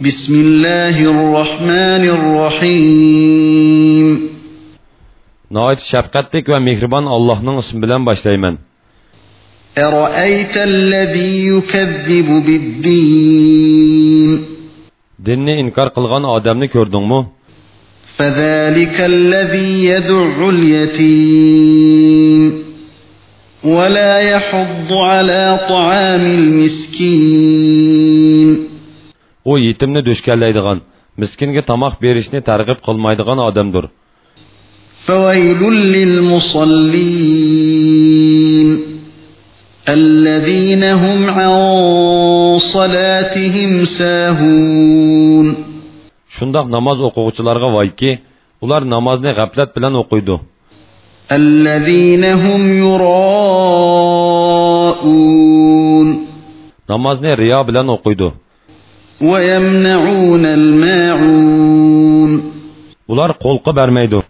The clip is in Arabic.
بسم الله الرحمن الرحيم. نايت شفقتك ومهربان الله اسم بلن باشلايمن أرأيت الذي يكذب بالدين؟ ديني إنكار قلغان آدمني كردن مو فذلك الذي يدعو اليتيم ولا يحض على طعام المسكين. U yetimni do'shkallaydigan, miskinga tomoq berishni targ'ib qilmaydigan odamdir. فويل للمصلين الذين هم عن صلاتهم ساهون Shundoq namoz o'quvchilarga voyki, ular namozni g'aflat bilan o'qiydi. الذين هم يراءون Namozni riyo bilan o'qiydi. ويمنعون الماعون Ular qo'lqi bermaydi.